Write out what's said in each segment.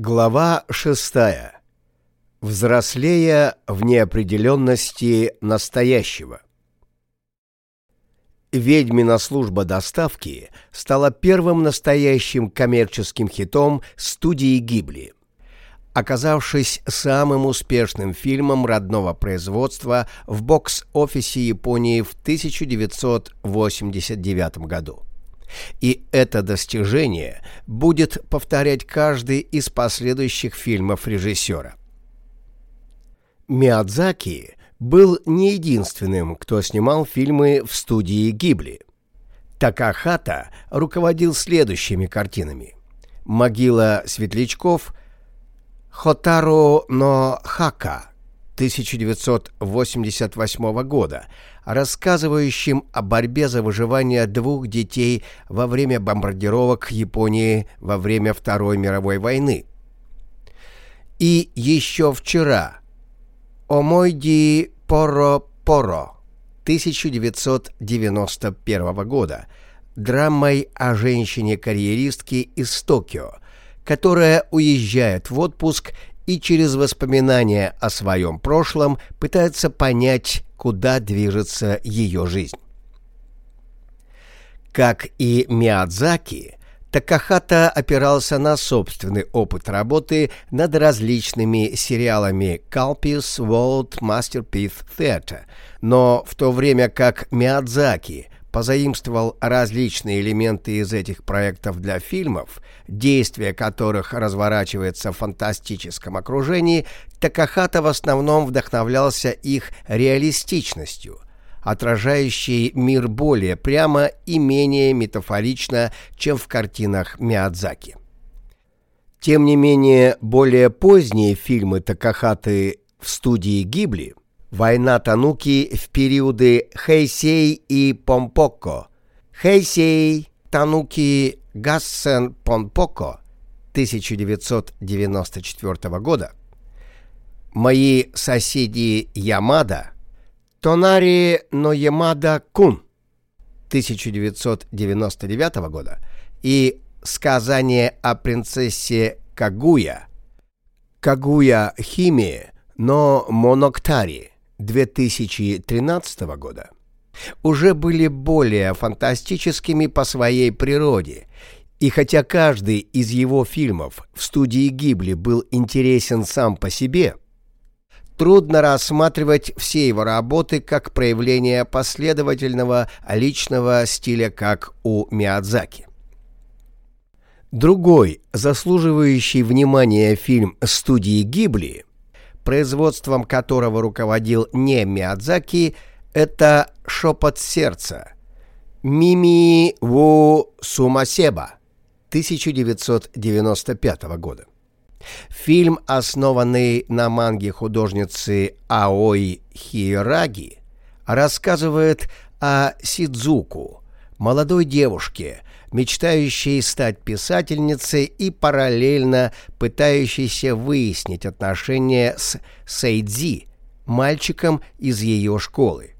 Глава шестая. Взрослея в неопределенности настоящего. «Ведьмина служба доставки» стала первым настоящим коммерческим хитом студии Гибли, оказавшись самым успешным фильмом родного производства в бокс-офисе Японии в 1989 году. И это достижение будет повторять каждый из последующих фильмов режиссера. Миядзаки был не единственным, кто снимал фильмы в студии Гибли. Такахата руководил следующими картинами. «Могила светлячков», «Хотаро но Хака» 1988 года, рассказывающим о борьбе за выживание двух детей во время бомбардировок Японии во время Второй мировой войны. И еще вчера «Омойди Поро-Поро» 1991 года, драмой о женщине-карьеристке из Токио, которая уезжает в отпуск и через воспоминания о своем прошлом пытается понять, куда движется ее жизнь. Как и Миядзаки, Такахата опирался на собственный опыт работы над различными сериалами Calpis World Masterpiece Theater, но в то время как Миядзаки позаимствовал различные элементы из этих проектов для фильмов, действие которых разворачивается в фантастическом окружении, Такахата в основном вдохновлялся их реалистичностью – отражающий мир более прямо и менее метафорично, чем в картинах Миядзаки. Тем не менее, более поздние фильмы Такахаты в студии Гибли «Война Тануки» в периоды Хэйсей и Помпоко, Хэйсей, Тануки, Гассен, Помпоко 1994 года, «Мои соседи Ямада» Тонари Ноемада Кун 1999 года. И «Сказание о принцессе Кагуя» Кагуя Хими но Моноктари 2013 года уже были более фантастическими по своей природе, и хотя каждый из его фильмов в студии Гибли был интересен сам по себе – трудно рассматривать все его работы как проявление последовательного личного стиля, как у Миядзаки. Другой, заслуживающий внимания фильм студии Гибли, производством которого руководил не Миядзаки, это «Шепот сердца» Мими Ву Сумасеба 1995 года. Фильм, основанный на манге художницы Аои Хираги, рассказывает о Сидзуку, молодой девушке, мечтающей стать писательницей и параллельно пытающейся выяснить отношения с Сейдзи, мальчиком из ее школы.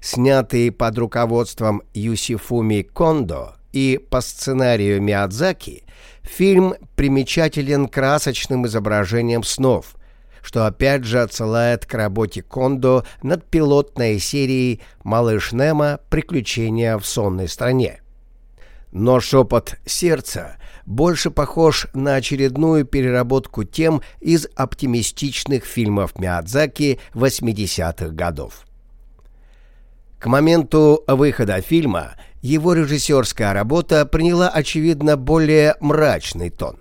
Снятый под руководством Юсифуми Кондо и по сценарию Миядзаки, Фильм примечателен красочным изображением снов, что опять же отсылает к работе Кондо над пилотной серией «Малыш Немо. Приключения в сонной стране». Но «Шепот сердца» больше похож на очередную переработку тем из оптимистичных фильмов Миядзаки 80-х годов. К моменту выхода фильма его режиссерская работа приняла, очевидно, более мрачный тон.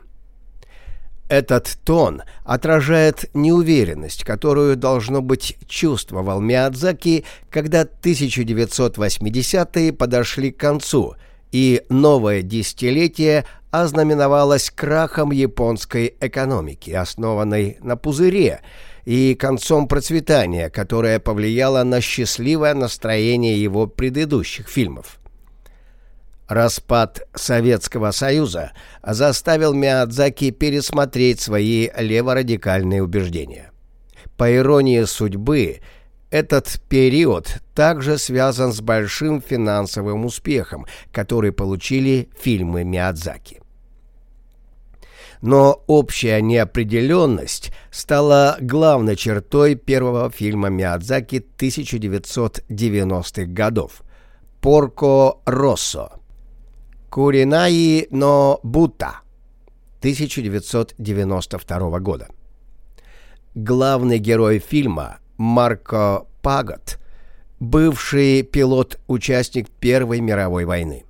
Этот тон отражает неуверенность, которую, должно быть, чувствовал Миядзаки, когда 1980-е подошли к концу, и новое десятилетие ознаменовалось крахом японской экономики, основанной на пузыре, и концом процветания, которое повлияло на счастливое настроение его предыдущих фильмов. Распад Советского Союза заставил Миядзаки пересмотреть свои леворадикальные убеждения. По иронии судьбы, этот период также связан с большим финансовым успехом, который получили фильмы Миядзаки. но общая неопределенность стала главной чертой первого фильма Миядзаки 1990-х годов «Порко Россо» «Куринаи но Бута» 1992 года. Главный герой фильма Марко Пагот, бывший пилот-участник Первой мировой войны.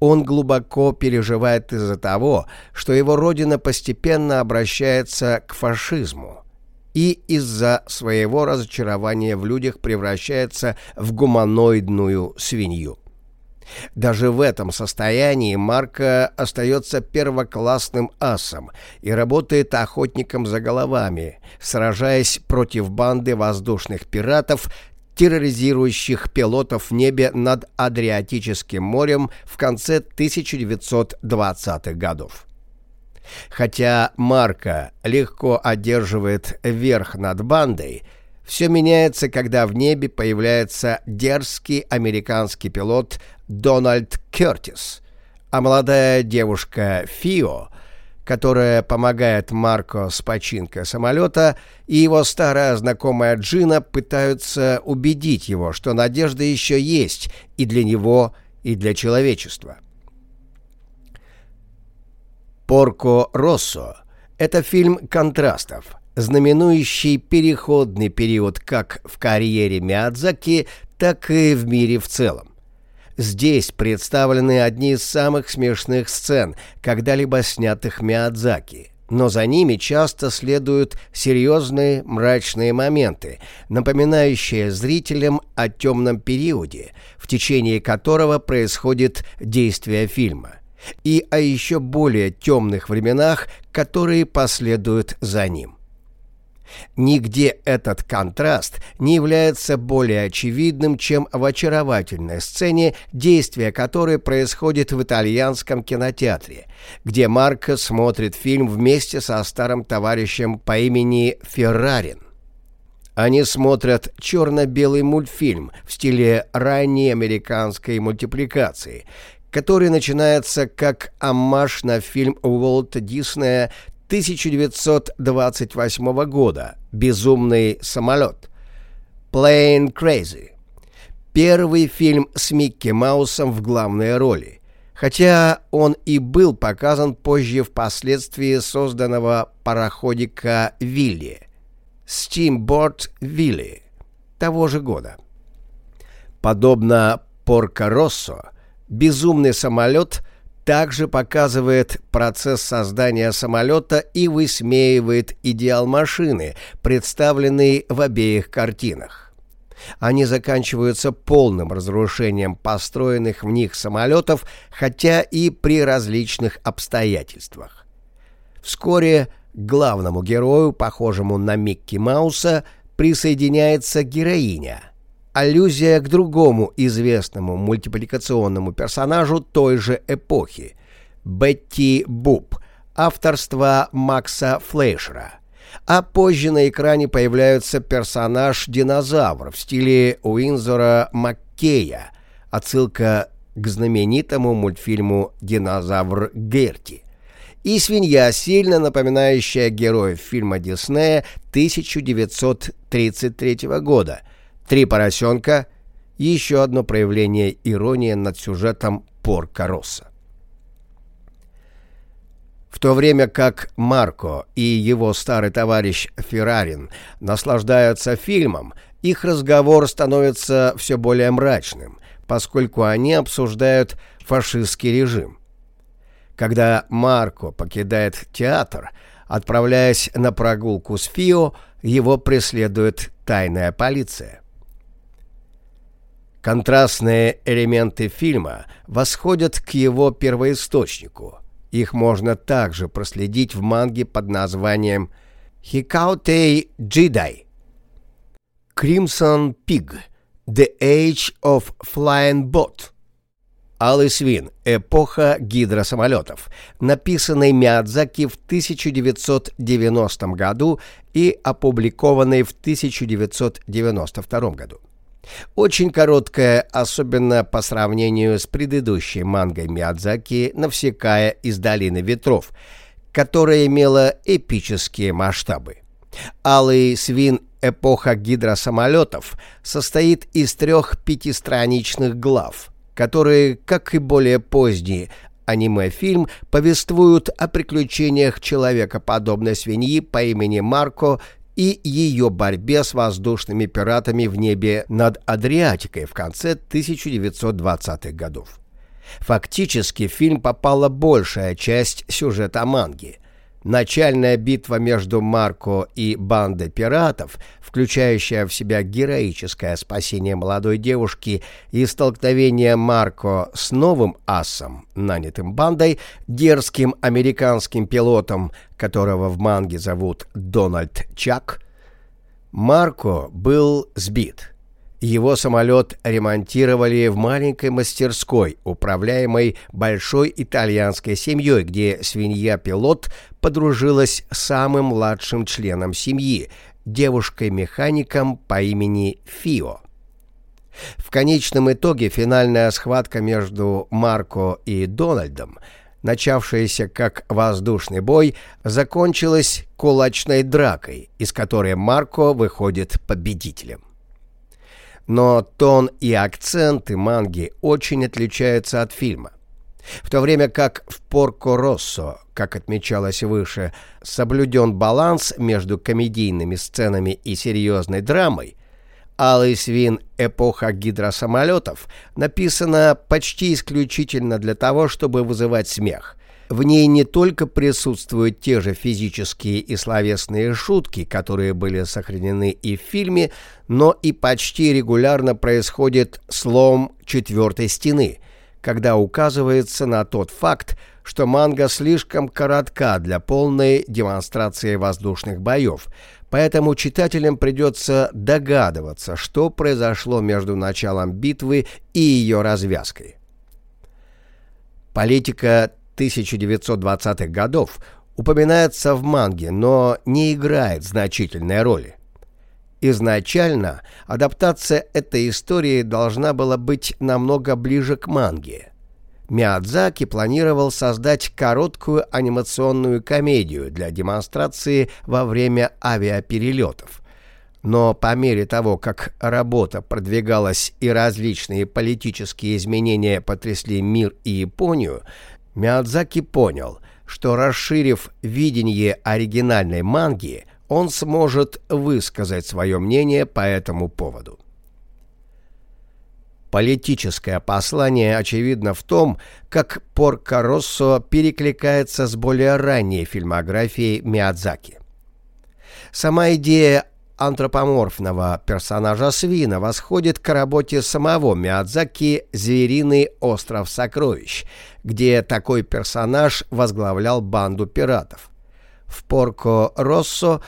Он глубоко переживает из-за того, что его родина постепенно обращается к фашизму и из-за своего разочарования в людях превращается в гуманоидную свинью. Даже в этом состоянии Марко остается первоклассным асом и работает охотником за головами, сражаясь против банды воздушных пиратов, терроризирующих пилотов в небе над Адриатическим морем в конце 1920-х годов. Хотя Марко легко одерживает верх над бандой, все меняется, когда в небе появляется дерзкий американский пилот Дональд Кертис, а молодая девушка Фио, которая помогает Марко с починкой самолета, и его старая знакомая Джина пытаются убедить его, что надежда еще есть и для него, и для человечества. «Порко Россо» — это фильм контрастов, знаменующий переходный период как в карьере Миядзаки, так и в мире в целом. Здесь представлены одни из самых смешных сцен, когда-либо снятых Миядзаки. Но за ними часто следуют серьезные мрачные моменты, напоминающие зрителям о темном периоде, в течение которого происходит действие фильма, и о еще более темных временах, которые последуют за ним. Нигде этот контраст не является более очевидным, чем в очаровательной сцене, действие которой происходит в итальянском кинотеатре, где Марко смотрит фильм вместе со старым товарищем по имени Феррарин. Они смотрят черно-белый мультфильм в стиле ранней американской мультипликации, который начинается как аммаж на фильм Уолта Диснея 1928 года. «Безумный самолет» «Plane Crazy» Первый фильм с Микки Маусом в главной роли, хотя он и был показан позже впоследствии созданного пароходика «Вилли» Steamboat Вилли. Того же года. Подобно «Порко Россо», «Безумный самолет» также показывает процесс создания самолета и высмеивает идеал машины, представленный в обеих картинах. Они заканчиваются полным разрушением построенных в них самолетов, хотя и при различных обстоятельствах. Вскоре главному герою, похожему на Микки Мауса, присоединяется героиня – аллюзия к другому известному мультипликационному персонажу той же эпохи – Бетти Буб, авторства Макса Флейшера. А позже на экране появляется персонаж-динозавр в стиле Уинзора Маккея, отсылка к знаменитому мультфильму «Динозавр Герти» и свинья, сильно напоминающая героев фильма Диснея 1933 года – Три поросенка — еще одно проявление иронии над сюжетом Порка Росса. В то время как Марко и его старый товарищ Феррарин наслаждаются фильмом, их разговор становится все более мрачным, поскольку они обсуждают фашистский режим. Когда Марко покидает театр, отправляясь на прогулку с Фио, его преследует тайная полиция. Контрастные элементы фильма восходят к его первоисточнику. Их можно также проследить в манге под названием «Хикаутей Джидай». «Crimson Pig. The Age of Flying Boat». «Алый свин. Эпоха гидросамолетов», написанный Миядзаки в 1990 году и опубликованный в 1992 году. Очень короткая, особенно по сравнению с предыдущей мангой Миядзаки «Навсекая из долины ветров», которая имела эпические масштабы. «Алый свин. Эпоха гидросамолетов» состоит из трех пятистраничных глав, которые, как и более поздние аниме-фильм, повествуют о приключениях человекоподобной свиньи по имени Марко и ее борьбе с воздушными пиратами в небе над Адриатикой в конце 1920-х годов. Фактически в фильм попала большая часть сюжета манги. Начальная битва между Марко и бандой пиратов, включающая в себя героическое спасение молодой девушки и столкновение Марко с новым асом, нанятым бандой, дерзким американским пилотом, которого в манге зовут Дональд Чак, Марко был сбит – его самолет ремонтировали в маленькой мастерской, управляемой большой итальянской семьей, где свинья-пилот подружилась с самым младшим членом семьи, девушкой-механиком по имени Фио. В конечном итоге финальная схватка между Марко и Дональдом, начавшаяся как воздушный бой, закончилась кулачной дракой, из которой Марко выходит победителем но тон и акценты манги очень отличаются от фильма. В то время как в «Порко Россо», как отмечалось выше, соблюден баланс между комедийными сценами и серьезной драмой, «Алый свин. Эпоха гидросамолетов» написана почти исключительно для того, чтобы вызывать смех, в ней не только присутствуют те же физические и словесные шутки, которые были сохранены и в фильме, но и почти регулярно происходит слом четвертой стены, когда указывается на тот факт, что манга слишком коротка для полной демонстрации воздушных боев, поэтому читателям придется догадываться, что произошло между началом битвы и ее развязкой. Политика 1920-х годов упоминается в манге, но не играет значительной роли. Изначально адаптация этой истории должна была быть намного ближе к манге. Миядзаки планировал создать короткую анимационную комедию для демонстрации во время авиаперелетов. Но по мере того, как работа продвигалась и различные политические изменения потрясли мир и Японию, Миядзаки понял, что расширив видение оригинальной манги, он сможет высказать свое мнение по этому поводу. Политическое послание очевидно в том, как Порко Россо перекликается с более ранней фильмографией Миядзаки. Сама идея антропоморфного персонажа свина восходит к работе самого Миядзаки «Звериный остров сокровищ», где такой персонаж возглавлял банду пиратов. В «Порко Россо»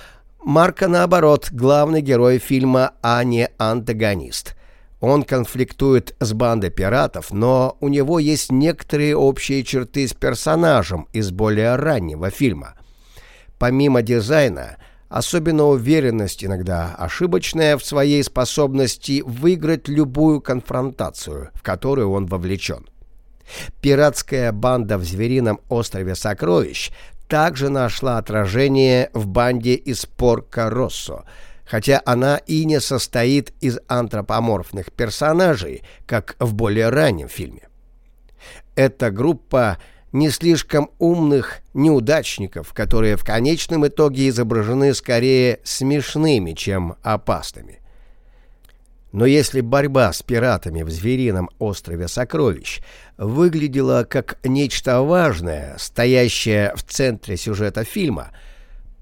Марко, наоборот, главный герой фильма, а не антагонист. Он конфликтует с бандой пиратов, но у него есть некоторые общие черты с персонажем из более раннего фильма. Помимо дизайна – Особенно уверенность, иногда ошибочная, в своей способности выиграть любую конфронтацию, в которую он вовлечен. Пиратская банда в зверином острове Сокровищ также нашла отражение в банде из Порко-Россо, хотя она и не состоит из антропоморфных персонажей, как в более раннем фильме. Эта группа не слишком умных неудачников, которые в конечном итоге изображены скорее смешными, чем опасными. Но если борьба с пиратами в зверином острове Сокровищ выглядела как нечто важное, стоящее в центре сюжета фильма –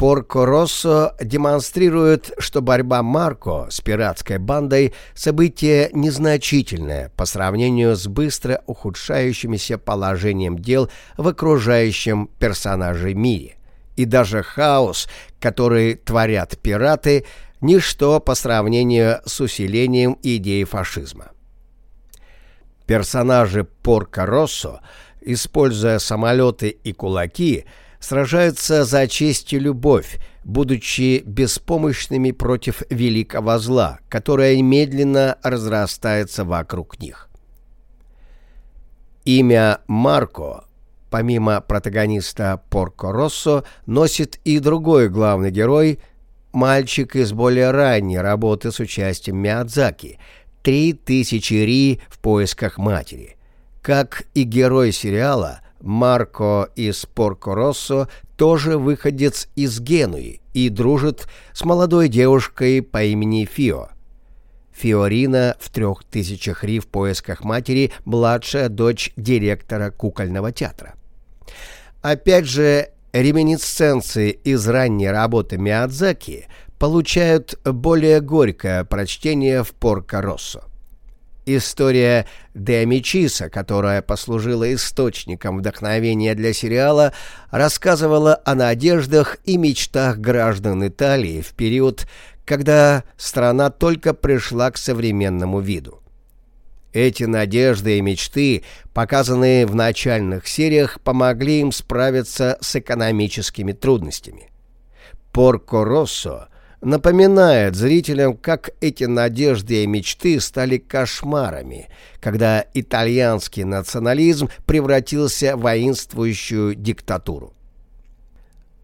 Порко Россо демонстрирует, что борьба Марко с пиратской бандой – событие незначительное по сравнению с быстро ухудшающимся положением дел в окружающем персонаже мире. И даже хаос, который творят пираты – ничто по сравнению с усилением идеи фашизма. Персонажи Порко Россо, используя самолеты и кулаки – сражаются за честь и любовь, будучи беспомощными против великого зла, которое медленно разрастается вокруг них. Имя Марко помимо протагониста Порко Россо, носит и другой главный герой – мальчик из более ранней работы с участием Миядзаки «Три тысячи Ри в поисках матери». Как и герой сериала, Марко из Порко Россо тоже выходец из Генуи и дружит с молодой девушкой по имени Фио. Фиорина в трех тысячах ри в поисках матери, младшая дочь директора кукольного театра. Опять же, реминисценции из ранней работы Миядзаки получают более горькое прочтение в Порко Россо. История Де Амичиса, которая послужила источником вдохновения для сериала, рассказывала о надеждах и мечтах граждан Италии в период, когда страна только пришла к современному виду. Эти надежды и мечты, показанные в начальных сериях, помогли им справиться с экономическими трудностями. Порко Россо напоминает зрителям, как эти надежды и мечты стали кошмарами, когда итальянский национализм превратился в воинствующую диктатуру.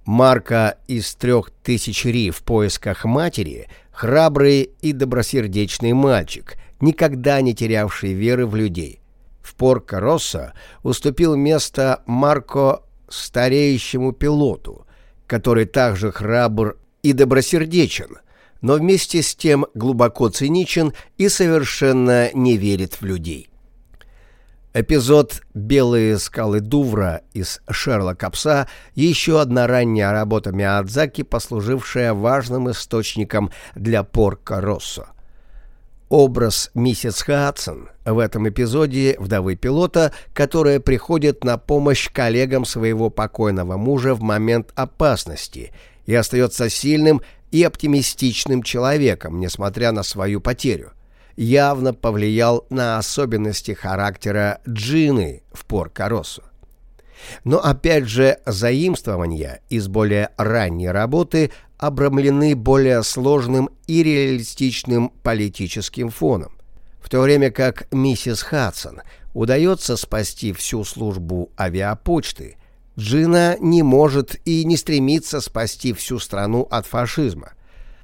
Марка из трех тысяч ри в поисках матери – храбрый и добросердечный мальчик, никогда не терявший веры в людей. В Порко Россо уступил место Марко стареющему пилоту, который также храбр и добросердечен, но вместе с тем глубоко циничен и совершенно не верит в людей. Эпизод «Белые скалы Дувра» из Шерлока Пса – еще одна ранняя работа Миядзаки, послужившая важным источником для Порка Россо. Образ миссис Хадсон в этом эпизоде вдовы пилота, которая приходит на помощь коллегам своего покойного мужа в момент опасности – и остается сильным и оптимистичным человеком, несмотря на свою потерю, явно повлиял на особенности характера Джины в Порко-Россо. Но опять же, заимствования из более ранней работы обрамлены более сложным и реалистичным политическим фоном, в то время как миссис Хадсон удается спасти всю службу авиапочты – Джина не может и не стремится спасти всю страну от фашизма.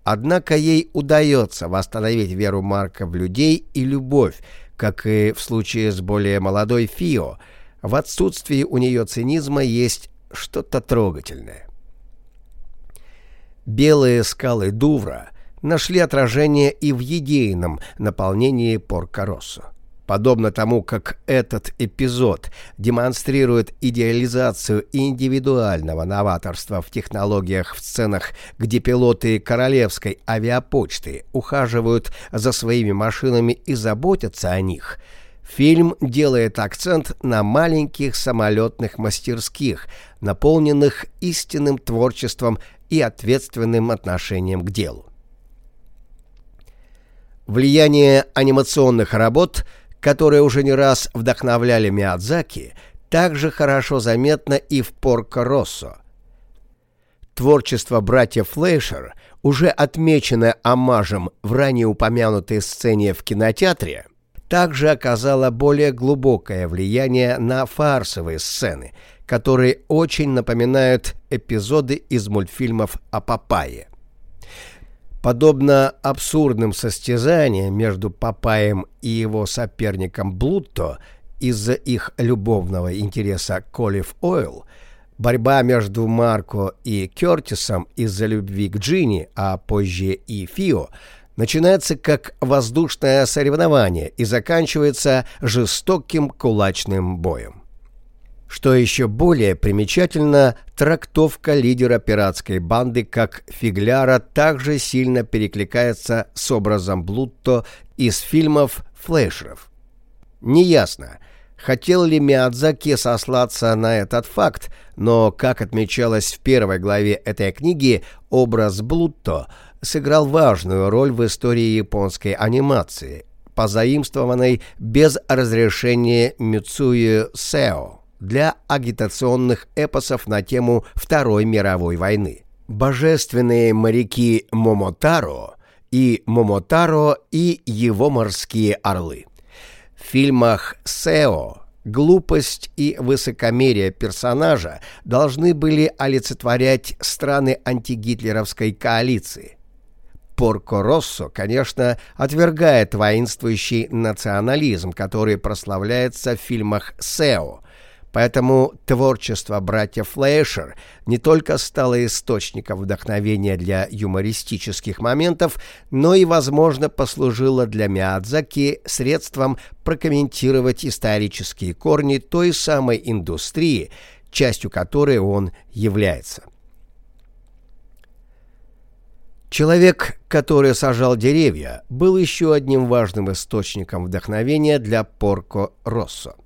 Однако ей удается восстановить веру Марка в людей и любовь, как и в случае с более молодой Фио. В отсутствии у нее цинизма есть что-то трогательное. Белые скалы Дувра нашли отражение и в едейном наполнении Порко-Россо. Подобно тому, как этот эпизод демонстрирует идеализацию индивидуального новаторства в технологиях в сценах, где пилоты королевской авиапочты ухаживают за своими машинами и заботятся о них, фильм делает акцент на маленьких самолетных мастерских, наполненных истинным творчеством и ответственным отношением к делу. Влияние анимационных работ – которые уже не раз вдохновляли Миядзаки, также хорошо заметно и в Порко-Россо. Творчество братьев Флейшер, уже отмеченное омажем в ранее упомянутой сцене в кинотеатре, также оказало более глубокое влияние на фарсовые сцены, которые очень напоминают эпизоды из мультфильмов о Папайе. Подобно абсурдным состязаниям между Папаем и его соперником Блутто из-за их любовного интереса к Олив Ойл, борьба между Марко и Кертисом из-за любви к Джинни, а позже и Фио, начинается как воздушное соревнование и заканчивается жестоким кулачным боем. Что еще более примечательно, трактовка лидера пиратской банды как фигляра также сильно перекликается с образом Блутто из фильмов флешеров. Неясно, хотел ли Миядзаки сослаться на этот факт, но, как отмечалось в первой главе этой книги, образ Блутто сыграл важную роль в истории японской анимации, позаимствованной без разрешения Мицуи Сео для агитационных эпосов на тему Второй мировой войны. Божественные моряки Момотаро и Момотаро и его морские орлы. В фильмах «Сео» Глупость и высокомерие персонажа должны были олицетворять страны антигитлеровской коалиции. Порко Россо, конечно, отвергает воинствующий национализм, который прославляется в фильмах «Сео», Поэтому творчество братьев Флэшер не только стало источником вдохновения для юмористических моментов, но и, возможно, послужило для Миядзаки средством прокомментировать исторические корни той самой индустрии, частью которой он является. Человек, который сажал деревья, был еще одним важным источником вдохновения для Порко Россо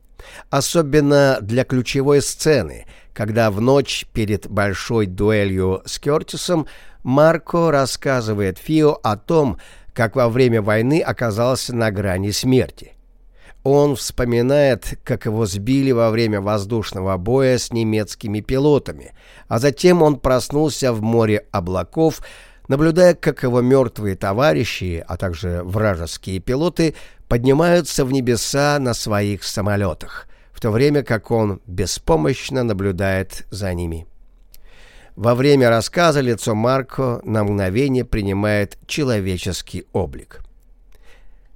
особенно для ключевой сцены, когда в ночь перед большой дуэлью с Кертисом Марко рассказывает Фио о том, как во время войны оказался на грани смерти. Он вспоминает, как его сбили во время воздушного боя с немецкими пилотами, а затем он проснулся в море облаков, наблюдая, как его мертвые товарищи, а также вражеские пилоты поднимаются в небеса на своих самолетах, в то время как он беспомощно наблюдает за ними. Во время рассказа лицо Марко на мгновение принимает человеческий облик.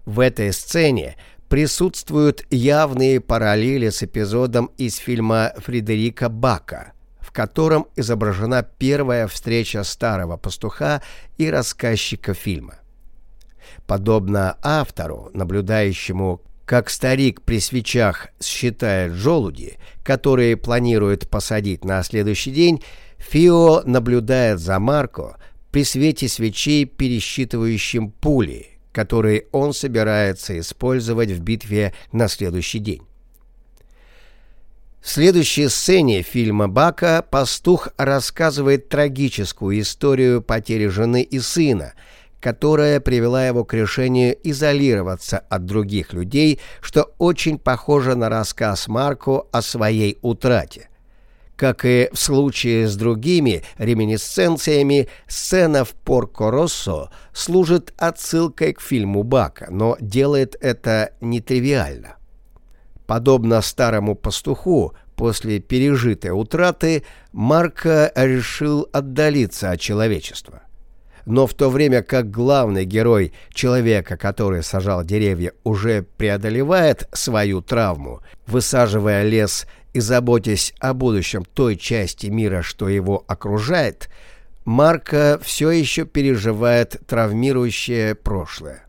В этой сцене присутствуют явные параллели с эпизодом из фильма Фредерика Бака, в котором изображена первая встреча старого пастуха и рассказчика фильма. Подобно автору, наблюдающему, как старик при свечах считает желуди, которые планирует посадить на следующий день, Фио наблюдает за Марко при свете свечей, пересчитывающим пули, которые он собирается использовать в битве на следующий день. В следующей сцене фильма Бака пастух рассказывает трагическую историю потери жены и сына – которая привела его к решению изолироваться от других людей, что очень похоже на рассказ Марко о своей утрате. Как и в случае с другими реминисценциями, сцена в Порко-Россо служит отсылкой к фильму Бака, но делает это нетривиально. Подобно старому пастуху, после пережитой утраты Марко решил отдалиться от человечества. Но в то время как главный герой человека, который сажал деревья, уже преодолевает свою травму, высаживая лес и заботясь о будущем той части мира, что его окружает, Марка все еще переживает травмирующее прошлое.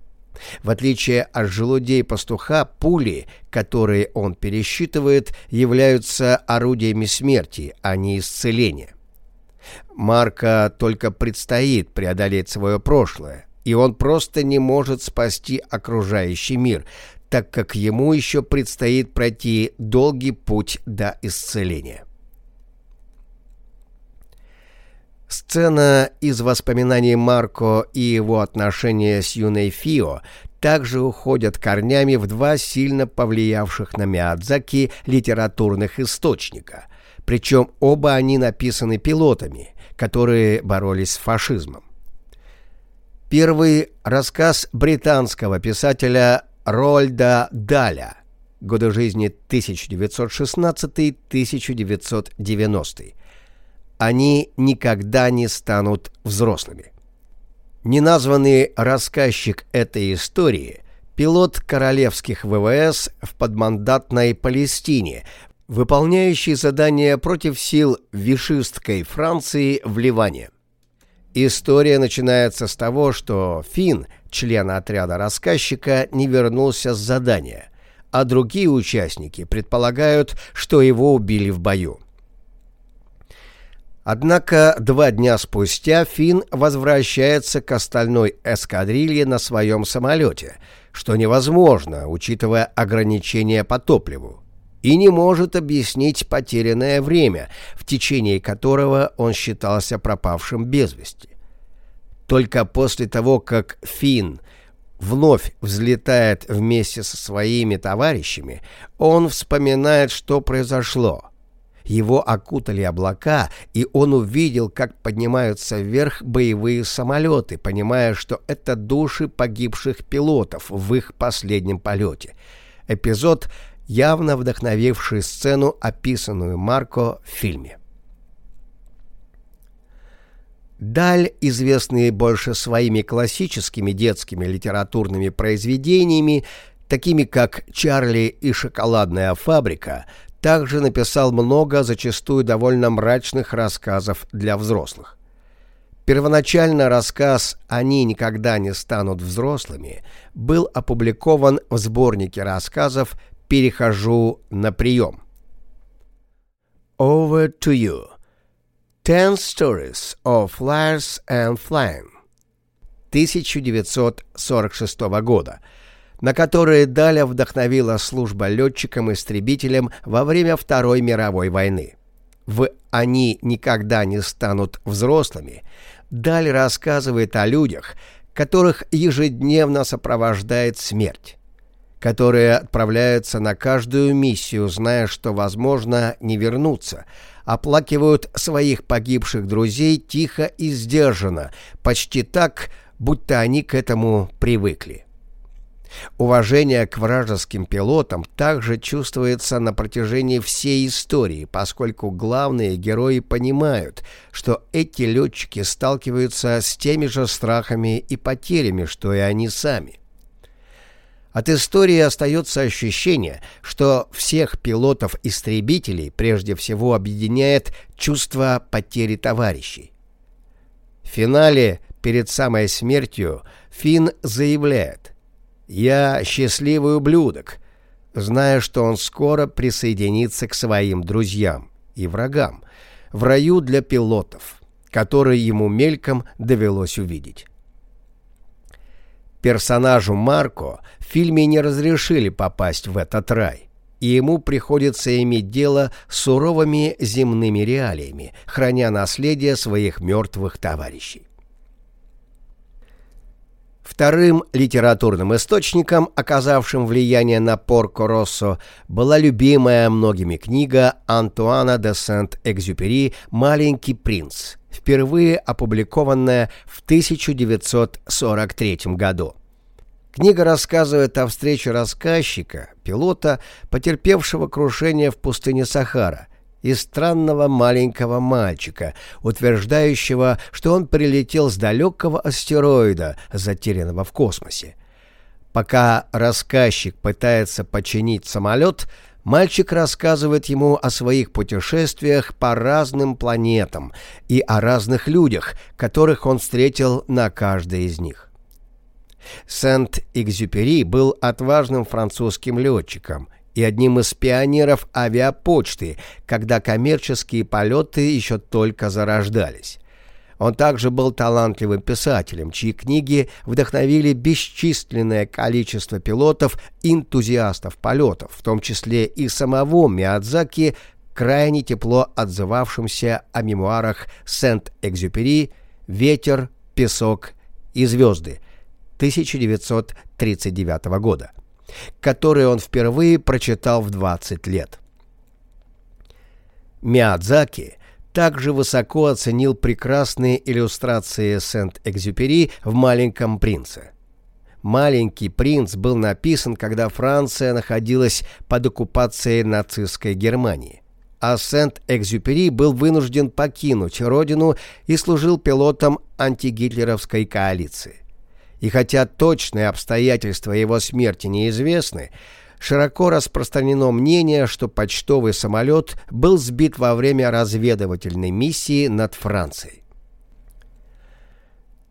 В отличие от желудей пастуха, пули, которые он пересчитывает, являются орудиями смерти, а не исцеления. Марка только предстоит преодолеть свое прошлое, и он просто не может спасти окружающий мир, так как ему еще предстоит пройти долгий путь до исцеления. Сцена из воспоминаний Марко и его отношения с юной Фио также уходят корнями в два сильно повлиявших на Миядзаки литературных источника. Причем оба они написаны пилотами, которые боролись с фашизмом. Первый рассказ британского писателя Рольда Даля годы жизни 1916-1990. Они никогда не станут взрослыми. Неназванный рассказчик этой истории – пилот королевских ВВС в подмандатной Палестине, выполняющий задание против сил вишистской Франции в Ливане. История начинается с того, что Финн, член отряда рассказчика, не вернулся с задания, а другие участники предполагают, что его убили в бою. Однако два дня спустя Финн возвращается к остальной эскадрилье на своем самолете, что невозможно, учитывая ограничения по топливу и не может объяснить потерянное время, в течение которого он считался пропавшим без вести. Только после того, как Финн вновь взлетает вместе со своими товарищами, он вспоминает, что произошло. Его окутали облака, и он увидел, как поднимаются вверх боевые самолеты, понимая, что это души погибших пилотов в их последнем полете. Эпизод явно вдохновивший сцену, описанную Марко в фильме. Даль, известный больше своими классическими детскими литературными произведениями, такими как «Чарли и шоколадная фабрика», также написал много, зачастую довольно мрачных рассказов для взрослых. Первоначально рассказ «Они никогда не станут взрослыми» был опубликован в сборнике рассказов «Перехожу на прием». Over to you. Ten Stories of Lars and Flame 1946 года, на которые Даля вдохновила служба летчикам-истребителям во время Второй мировой войны. В «Они никогда не станут взрослыми» Даль рассказывает о людях, которых ежедневно сопровождает смерть, которые отправляются на каждую миссию, зная, что, возможно, не вернутся, оплакивают своих погибших друзей тихо и сдержанно, почти так, будто они к этому привыкли. Уважение к вражеским пилотам также чувствуется на протяжении всей истории, поскольку главные герои понимают, что эти летчики сталкиваются с теми же страхами и потерями, что и они сами. От истории остается ощущение, что всех пилотов-истребителей прежде всего объединяет чувство потери товарищей. В финале, перед самой смертью, Финн заявляет «Я счастливый ублюдок», зная, что он скоро присоединится к своим друзьям и врагам в раю для пилотов, который ему мельком довелось увидеть. Персонажу Марко в фильме не разрешили попасть в этот рай, и ему приходится иметь дело с суровыми земными реалиями, храня наследие своих мертвых товарищей. Вторым литературным источником, оказавшим влияние на Порко Россо, была любимая многими книга Антуана де Сент-Экзюпери «Маленький принц», впервые опубликованная в 1943 году. Книга рассказывает о встрече рассказчика, пилота, потерпевшего крушение в пустыне Сахара, и странного маленького мальчика, утверждающего, что он прилетел с далекого астероида, затерянного в космосе. Пока рассказчик пытается починить самолет, мальчик рассказывает ему о своих путешествиях по разным планетам и о разных людях, которых он встретил на каждой из них. Сент-Экзюпери был отважным французским летчиком и одним из пионеров авиапочты, когда коммерческие полеты еще только зарождались. Он также был талантливым писателем, чьи книги вдохновили бесчисленное количество пилотов энтузиастов полетов, в том числе и самого Миядзаки, крайне тепло отзывавшимся о мемуарах Сент-Экзюпери «Ветер, песок и звезды» 1939 года который он впервые прочитал в 20 лет. Миядзаки также высоко оценил прекрасные иллюстрации Сент-Экзюпери в «Маленьком принце». «Маленький принц» был написан, когда Франция находилась под оккупацией нацистской Германии, а Сент-Экзюпери был вынужден покинуть родину и служил пилотом антигитлеровской коалиции. И хотя точные обстоятельства его смерти неизвестны, широко распространено мнение, что почтовый самолет был сбит во время разведывательной миссии над Францией.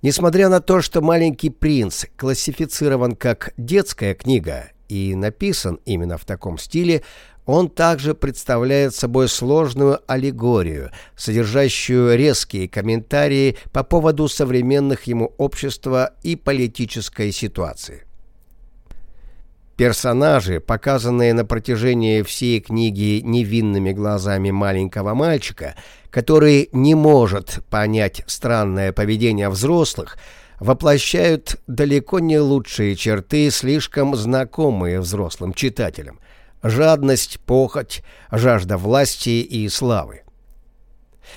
Несмотря на то, что «Маленький принц» классифицирован как детская книга и написан именно в таком стиле, он также представляет собой сложную аллегорию, содержащую резкие комментарии по поводу современных ему общества и политической ситуации. Персонажи, показанные на протяжении всей книги невинными глазами маленького мальчика, который не может понять странное поведение взрослых, воплощают далеко не лучшие черты, слишком знакомые взрослым читателям – жадность, похоть, жажда власти и славы.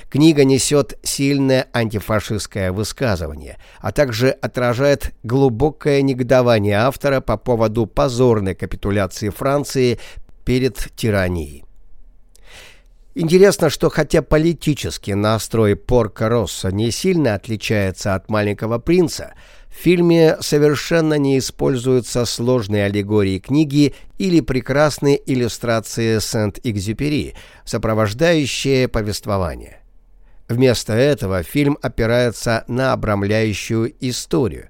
Книга несет сильное антифашистское высказывание, а также отражает глубокое негодование автора по поводу позорной капитуляции Франции перед тиранией. Интересно, что хотя политический настрой Порка Росса не сильно отличается от «Маленького принца», в фильме совершенно не используются сложные аллегории книги или прекрасные иллюстрации Сент-Экзюпери, сопровождающие повествование. Вместо этого фильм опирается на обрамляющую историю.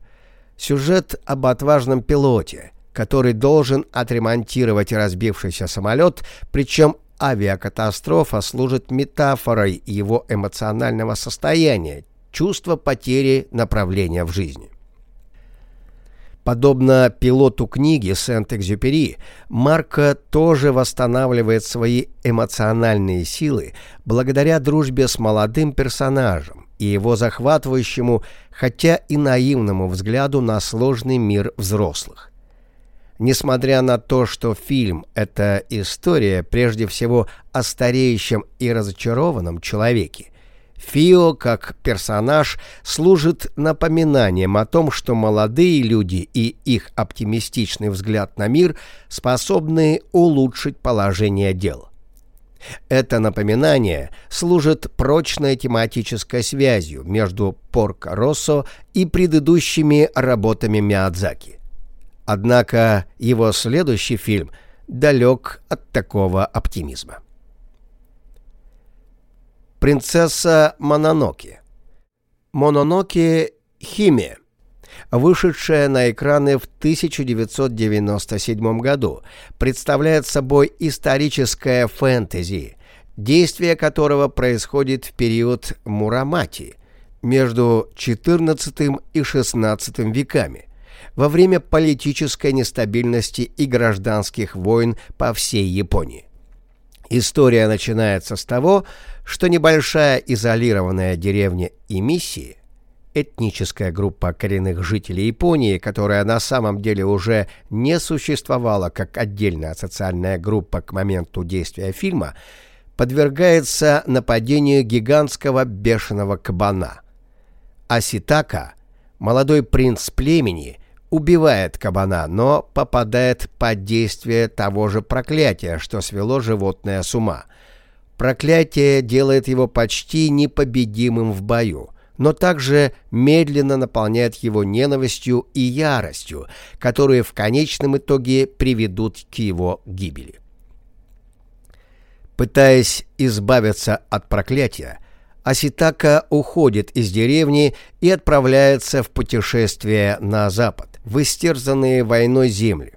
Сюжет об отважном пилоте, который должен отремонтировать разбившийся самолет, причем авиакатастрофа служит метафорой его эмоционального состояния, чувства потери направления в жизни. Подобно пилоту книги Сент-Экзюпери, Марко тоже восстанавливает свои эмоциональные силы благодаря дружбе с молодым персонажем и его захватывающему, хотя и наивному взгляду на сложный мир взрослых. Несмотря на то, что фильм — это история прежде всего о стареющем и разочарованном человеке, Фио, как персонаж, служит напоминанием о том, что молодые люди и их оптимистичный взгляд на мир способны улучшить положение дел. Это напоминание служит прочной тематической связью между Порко Россо и предыдущими работами Миядзаки. Однако его следующий фильм далек от такого оптимизма. Принцесса Мононоки. Мононоки Химе, вышедшая на экраны в 1997 году, представляет собой историческое фэнтези, действие которого происходит в период Мурамати между XIV и XVI веками, во время политической нестабильности и гражданских войн по всей Японии. История начинается с того, что небольшая изолированная деревня Имисии, этническая группа коренных жителей Японии, которая на самом деле уже не существовала как отдельная социальная группа к моменту действия фильма, подвергается нападению гигантского бешеного кабана. Аситака, молодой принц племени, убивает кабана, но попадает под действие того же проклятия, что свело животное с ума. Проклятие делает его почти непобедимым в бою, но также медленно наполняет его ненавистью и яростью, которые в конечном итоге приведут к его гибели. Пытаясь избавиться от проклятия, Аситака уходит из деревни и отправляется в путешествие на запад, в истерзанные войной земли.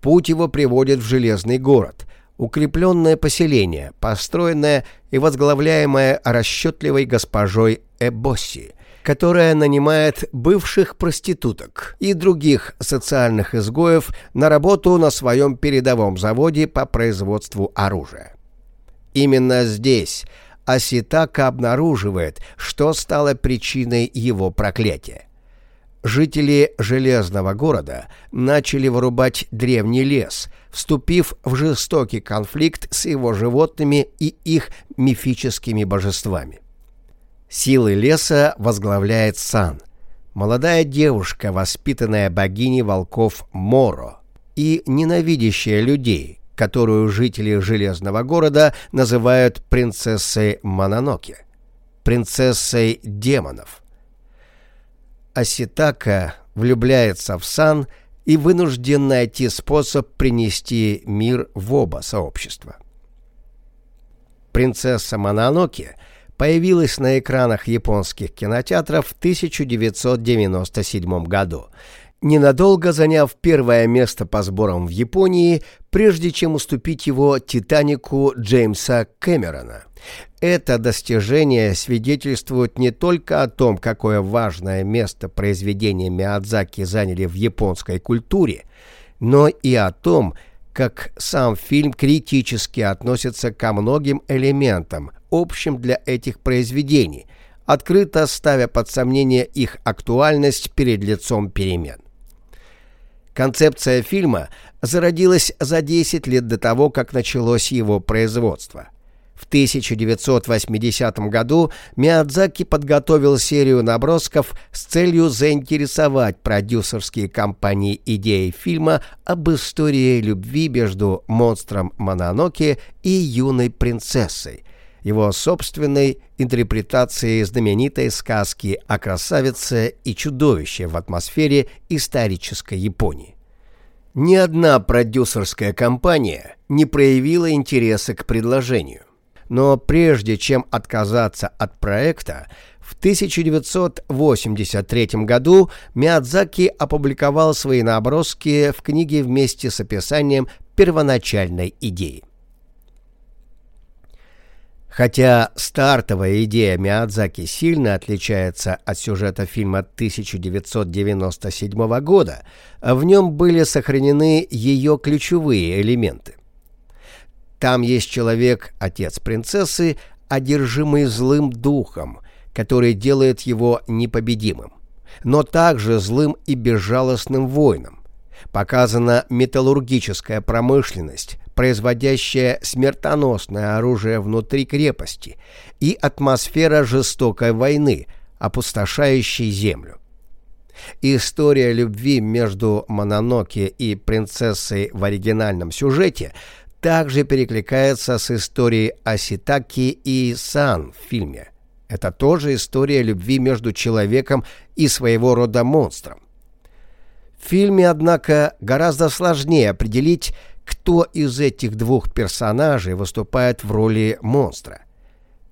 Путь его приводит в Железный город, укрепленное поселение, построенное и возглавляемое расчетливой госпожой Эбосси, которая нанимает бывших проституток и других социальных изгоев на работу на своем передовом заводе по производству оружия. Именно здесь – Аситака обнаруживает, что стало причиной его проклятия. Жители Железного города начали вырубать древний лес, вступив в жестокий конфликт с его животными и их мифическими божествами. Силы леса возглавляет Сан, молодая девушка, воспитанная богиней волков Моро и ненавидящая людей, которую жители Железного города называют принцессой Мононоке, принцессой демонов. Аситака влюбляется в Сан и вынужден найти способ принести мир в оба сообщества. Принцесса Мононоке появилась на экранах японских кинотеатров в 1997 году ненадолго заняв первое место по сборам в Японии, прежде чем уступить его «Титанику» Джеймса Кэмерона. Это достижение свидетельствует не только о том, какое важное место произведения Миядзаки заняли в японской культуре, но и о том, как сам фильм критически относится ко многим элементам, общим для этих произведений, открыто ставя под сомнение их актуальность перед лицом перемен. Концепция фильма зародилась за 10 лет до того, как началось его производство. В 1980 году Миядзаки подготовил серию набросков с целью заинтересовать продюсерские компании идеей фильма об истории любви между монстром Мононоке и юной принцессой, его собственной интерпретацией знаменитой сказки о красавице и чудовище в атмосфере исторической Японии. Ни одна продюсерская компания не проявила интереса к предложению. Но прежде чем отказаться от проекта, в 1983 году Миядзаки опубликовал свои наброски в книге вместе с описанием первоначальной идеи. Хотя стартовая идея Миядзаки сильно отличается от сюжета фильма 1997 года, в нем были сохранены ее ключевые элементы. Там есть человек, отец принцессы, одержимый злым духом, который делает его непобедимым, но также злым и безжалостным воином. Показана металлургическая промышленность, производящая смертоносное оружие внутри крепости, и атмосфера жестокой войны, опустошающей землю. История любви между Мононоке и принцессой в оригинальном сюжете также перекликается с историей Аситаки и Сан в фильме. Это тоже история любви между человеком и своего рода монстром. В фильме, однако, гораздо сложнее определить, кто из этих двух персонажей выступает в роли монстра.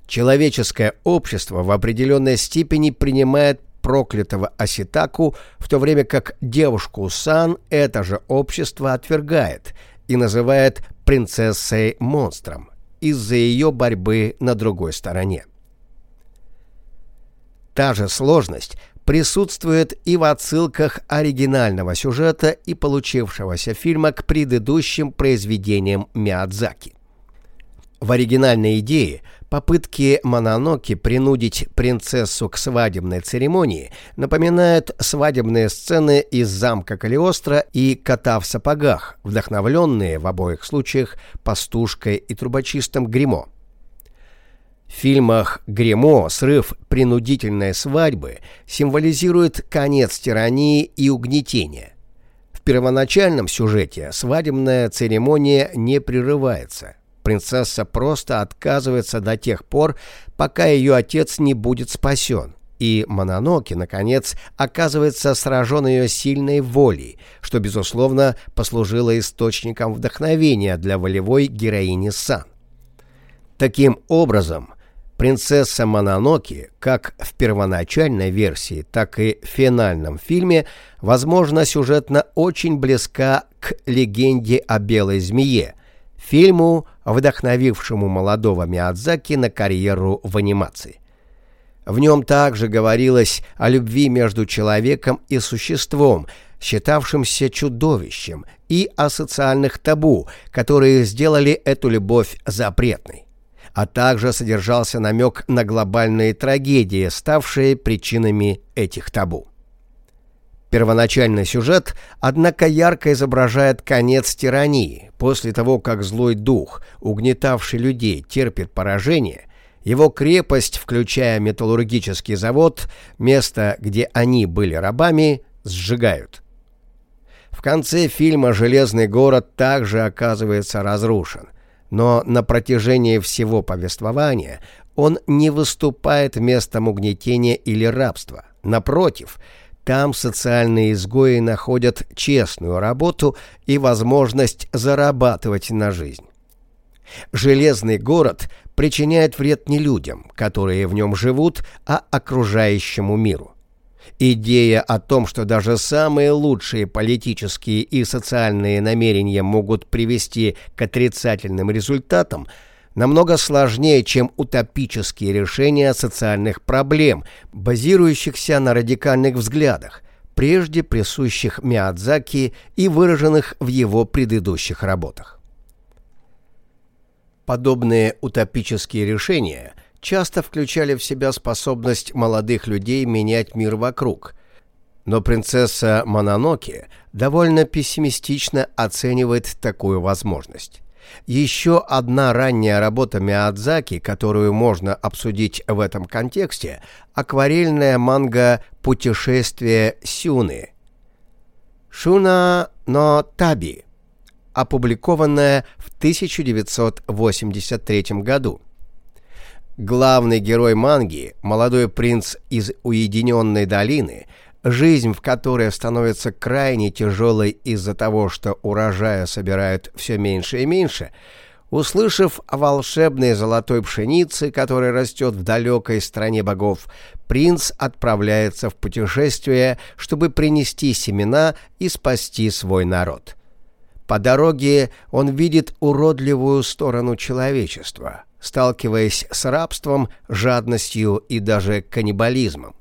Человеческое общество в определенной степени принимает проклятого Аситаку, в то время как девушку Сан это же общество отвергает и называет принцессой-монстром из-за ее борьбы на другой стороне. Та же сложность присутствует и в отсылках оригинального сюжета и получившегося фильма к предыдущим произведениям Миядзаки. В оригинальной идее попытки Мононоки принудить принцессу к свадебной церемонии напоминают свадебные сцены из замка Калиостро и кота в сапогах, вдохновленные в обоих случаях пастушкой и трубочистом Гримо. В фильмах «Гремо» срыв принудительной свадьбы символизирует конец тирании и угнетения. В первоначальном сюжете свадебная церемония не прерывается. Принцесса просто отказывается до тех пор, пока ее отец не будет спасен. И Мононоки, наконец, оказывается сражен ее сильной волей, что, безусловно, послужило источником вдохновения для волевой героини Сан. Таким образом, Принцесса Мононоки, как в первоначальной версии, так и в финальном фильме, возможно, сюжетно очень близка к легенде о белой змее, фильму, вдохновившему молодого Миядзаки на карьеру в анимации. В нем также говорилось о любви между человеком и существом, считавшимся чудовищем, и о социальных табу, которые сделали эту любовь запретной а также содержался намек на глобальные трагедии, ставшие причинами этих табу. Первоначальный сюжет, однако, ярко изображает конец тирании. После того, как злой дух, угнетавший людей, терпит поражение, его крепость, включая металлургический завод, место, где они были рабами, сжигают. В конце фильма «Железный город» также оказывается разрушен, но на протяжении всего повествования он не выступает местом угнетения или рабства. Напротив, там социальные изгои находят честную работу и возможность зарабатывать на жизнь. Железный город причиняет вред не людям, которые в нем живут, а окружающему миру. Идея о том, что даже самые лучшие политические и социальные намерения могут привести к отрицательным результатам, намного сложнее, чем утопические решения социальных проблем, базирующихся на радикальных взглядах, прежде присущих Миядзаки и выраженных в его предыдущих работах. Подобные утопические решения – часто включали в себя способность молодых людей менять мир вокруг. Но принцесса Мононоке довольно пессимистично оценивает такую возможность. Еще одна ранняя работа Миядзаки, которую можно обсудить в этом контексте, акварельная манга «Путешествие Сюны» Шуна но Таби, опубликованная в 1983 году. Главный герой манги, молодой принц из Уединенной долины, жизнь в которой становится крайне тяжелой из-за того, что урожая собирают все меньше и меньше, услышав о волшебной золотой пшенице, которая растет в далекой стране богов, принц отправляется в путешествие, чтобы принести семена и спасти свой народ. По дороге он видит уродливую сторону человечества – сталкиваясь с рабством, жадностью и даже каннибализмом.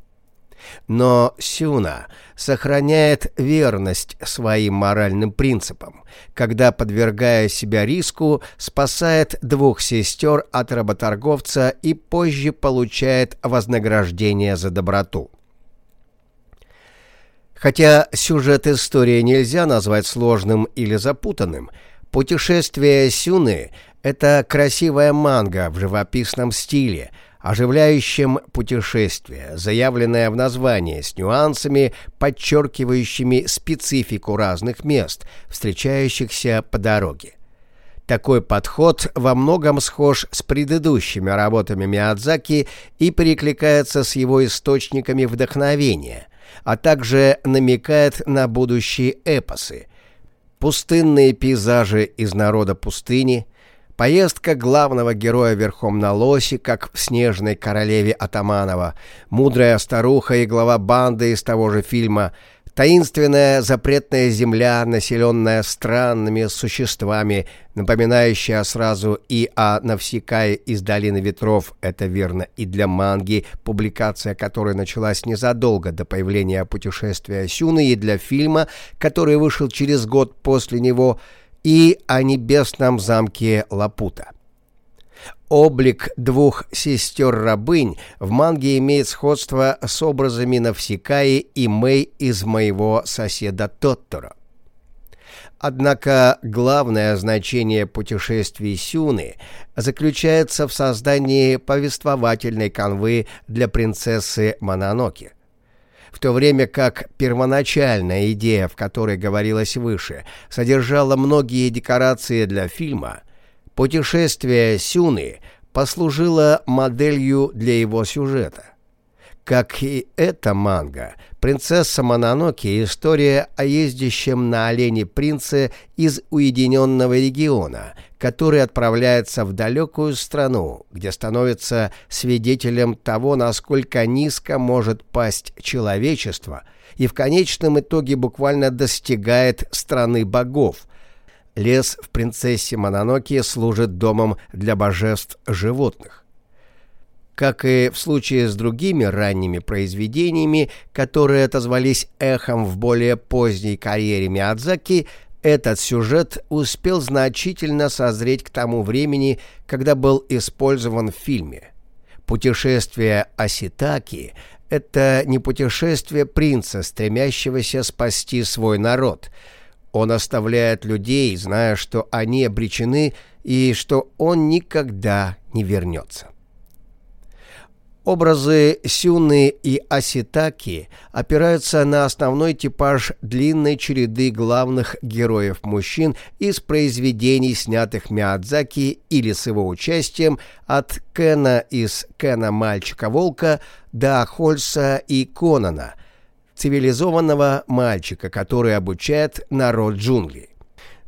Но Сюна сохраняет верность своим моральным принципам, когда, подвергая себя риску, спасает двух сестер от работорговца и позже получает вознаграждение за доброту. Хотя сюжет истории нельзя назвать сложным или запутанным, путешествие Сюны это красивая манга в живописном стиле, оживляющем путешествие, заявленное в названии с нюансами, подчеркивающими специфику разных мест, встречающихся по дороге. Такой подход во многом схож с предыдущими работами Миядзаки и перекликается с его источниками вдохновения, а также намекает на будущие эпосы. Пустынные пейзажи из народа пустыни – Поездка главного героя верхом на лосе, как в «Снежной королеве» Атаманова, мудрая старуха и глава банды из того же фильма, таинственная запретная земля, населенная странными существами, напоминающая сразу и о Навсекае из «Долины ветров», это верно и для манги, публикация которой началась незадолго до появления путешествия Сюны, и для фильма, который вышел через год после него – и о небесном замке Лапута. Облик двух сестер-рабынь в манге имеет сходство с образами Навсекаи и Мэй из моего соседа Тотторо. Однако главное значение путешествий Сюны заключается в создании повествовательной канвы для принцессы Мононоки в то время как первоначальная идея, в которой говорилось выше, содержала многие декорации для фильма, путешествие Сюны послужило моделью для его сюжета. Как и эта манга, «Принцесса Мононоки» — история о ездящем на олене принце из уединенного региона, который отправляется в далекую страну, где становится свидетелем того, насколько низко может пасть человечество, и в конечном итоге буквально достигает страны богов. Лес в «Принцессе Мононоки» служит домом для божеств животных. Как и в случае с другими ранними произведениями, которые отозвались эхом в более поздней карьере Миядзаки, этот сюжет успел значительно созреть к тому времени, когда был использован в фильме. Путешествие Аситаки — это не путешествие принца, стремящегося спасти свой народ. Он оставляет людей, зная, что они обречены и что он никогда не вернется. Образы Сюны и Аситаки опираются на основной типаж длинной череды главных героев-мужчин из произведений, снятых Миядзаки или с его участием от Кена из Кена Мальчика-волка до Хольса и Конана, цивилизованного мальчика, который обучает народ джунглей.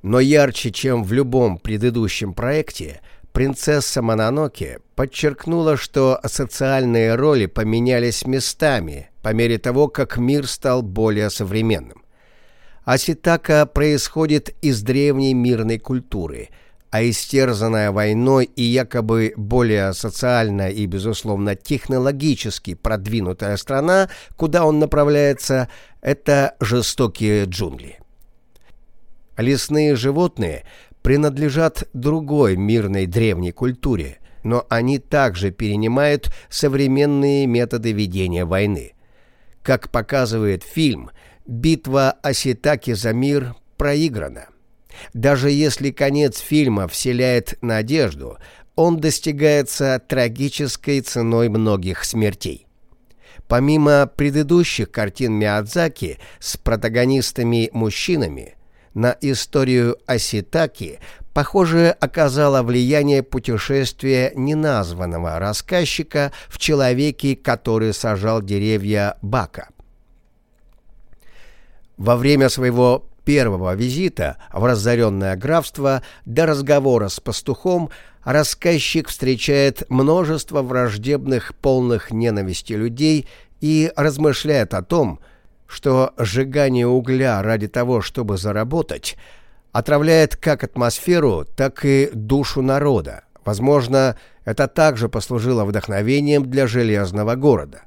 Но ярче, чем в любом предыдущем проекте – Принцесса Мононоке подчеркнула, что социальные роли поменялись местами по мере того, как мир стал более современным. Аситака происходит из древней мирной культуры, а истерзанная войной и якобы более социально и, безусловно, технологически продвинутая страна, куда он направляется, это жестокие джунгли. Лесные животные принадлежат другой мирной древней культуре, но они также перенимают современные методы ведения войны. Как показывает фильм, битва Оситаки за мир проиграна. Даже если конец фильма вселяет надежду, он достигается трагической ценой многих смертей. Помимо предыдущих картин Миядзаки с протагонистами-мужчинами, на историю Оситаки, похоже, оказало влияние путешествия неназванного рассказчика в человеке, который сажал деревья Бака. Во время своего первого визита в разоренное графство до разговора с пастухом рассказчик встречает множество враждебных, полных ненависти людей и размышляет о том, что сжигание угля ради того, чтобы заработать, отравляет как атмосферу, так и душу народа. Возможно, это также послужило вдохновением для Железного города.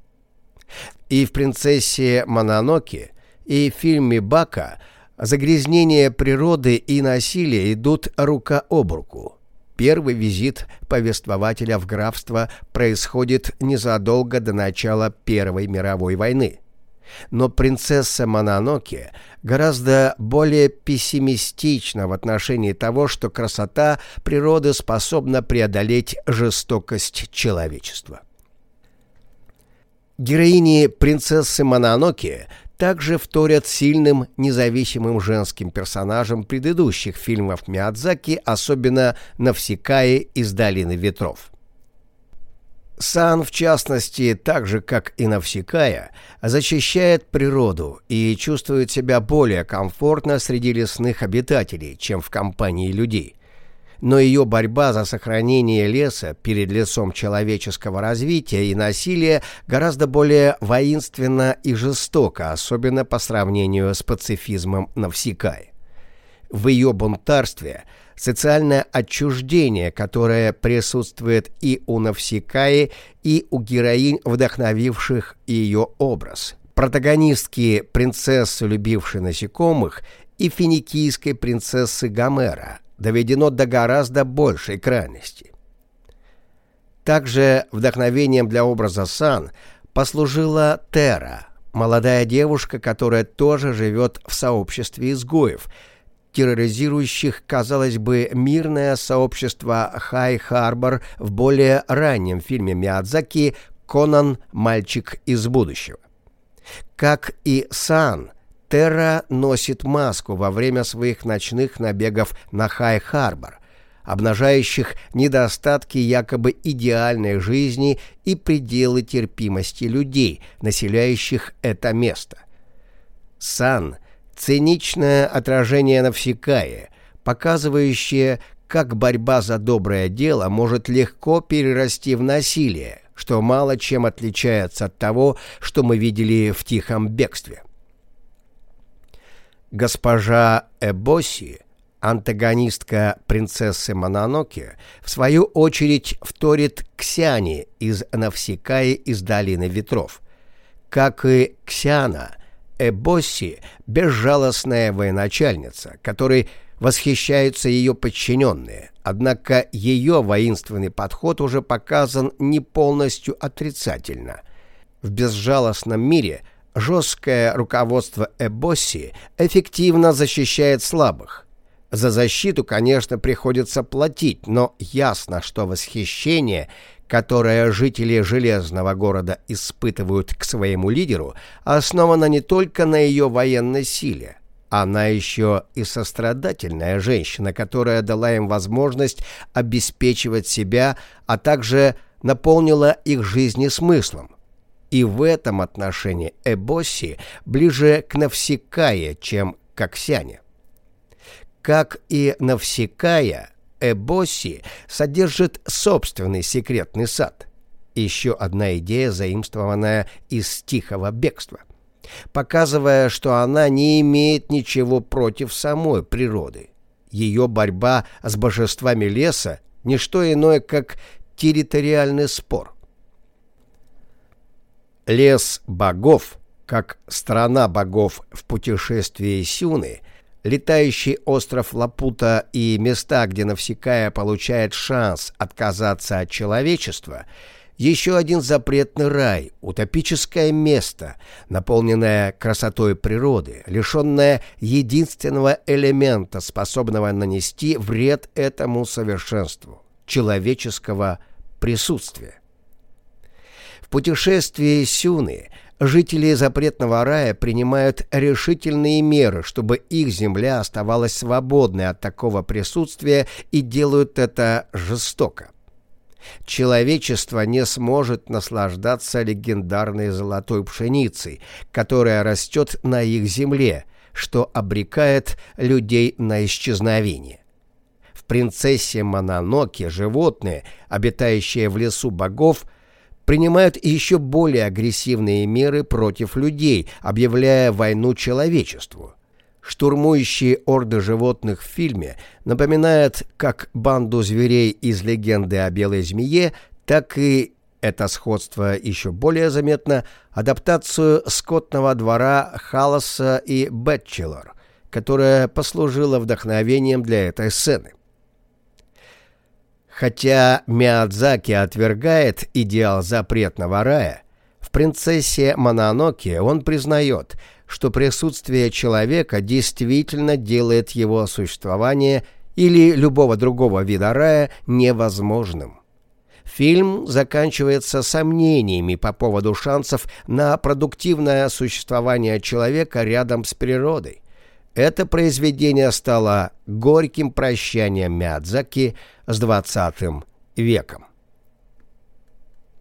И в «Принцессе Мононоке», и в фильме «Бака» загрязнение природы и насилие идут рука об руку. Первый визит повествователя в графство происходит незадолго до начала Первой мировой войны. Но принцесса Мононоке гораздо более пессимистична в отношении того, что красота природы способна преодолеть жестокость человечества. Героини принцессы Мононоке также вторят сильным независимым женским персонажам предыдущих фильмов Миядзаки, особенно Навсекае из «Долины ветров». Сан, в частности, так же, как и Навсекая, защищает природу и чувствует себя более комфортно среди лесных обитателей, чем в компании людей но ее борьба за сохранение леса перед лицом человеческого развития и насилия гораздо более воинственна и жестока, особенно по сравнению с пацифизмом Навсекай. В ее бунтарстве социальное отчуждение, которое присутствует и у Навсекаи, и у героинь, вдохновивших ее образ. Протагонистки принцессы, любившей насекомых, и финикийской принцессы Гомера, доведено до гораздо большей крайности. Также вдохновением для образа Сан послужила Тера, молодая девушка, которая тоже живет в сообществе изгоев, терроризирующих, казалось бы, мирное сообщество Хай-Харбор в более раннем фильме Миядзаки «Конан. Мальчик из будущего». Как и Сан – Терра носит маску во время своих ночных набегов на Хай-Харбор, обнажающих недостатки якобы идеальной жизни и пределы терпимости людей, населяющих это место. Сан – циничное отражение Навсекая, показывающее, как борьба за доброе дело может легко перерасти в насилие, что мало чем отличается от того, что мы видели в «Тихом бегстве». Госпожа Эбоси, антагонистка принцессы Мононоке, в свою очередь вторит Ксяне из Навсекаи из Долины Ветров. Как и Ксяна, Эбоси – безжалостная военачальница, которой восхищаются ее подчиненные, однако ее воинственный подход уже показан не полностью отрицательно. В безжалостном мире – Жесткое руководство Эбосси эффективно защищает слабых. За защиту, конечно, приходится платить, но ясно, что восхищение, которое жители Железного города испытывают к своему лидеру, основано не только на ее военной силе. Она еще и сострадательная женщина, которая дала им возможность обеспечивать себя, а также наполнила их жизни смыслом. И в этом отношении Эбоси ближе к Навсекая, чем к Оксяне. Как и Навсекая, Эбоси содержит собственный секретный сад. Еще одна идея, заимствованная из тихого бегства, показывая, что она не имеет ничего против самой природы. Ее борьба с божествами леса – не что иное, как территориальный спор – Лес богов, как страна богов в путешествии Сюны, летающий остров Лапута и места, где Навсекая получает шанс отказаться от человечества, Еще один запретный рай, утопическое место, наполненное красотой природы, лишенное единственного элемента, способного нанести вред этому совершенству – человеческого присутствия. В путешествии Сюны жители запретного рая принимают решительные меры, чтобы их земля оставалась свободной от такого присутствия и делают это жестоко. Человечество не сможет наслаждаться легендарной золотой пшеницей, которая растет на их земле, что обрекает людей на исчезновение. В «Принцессе Мононоке» животные, обитающие в лесу богов, принимают еще более агрессивные меры против людей, объявляя войну человечеству – Штурмующие орды животных в фильме напоминают как банду зверей из легенды о белой змее, так и, это сходство еще более заметно, адаптацию скотного двора Халласа и Бэтчелор, которая послужила вдохновением для этой сцены. Хотя Миядзаки отвергает идеал запретного рая, в «Принцессе Мононоке» он признает – что присутствие человека действительно делает его существование или любого другого вида рая невозможным. Фильм заканчивается сомнениями по поводу шансов на продуктивное существование человека рядом с природой. Это произведение стало горьким прощанием Мядзаки с 20 веком.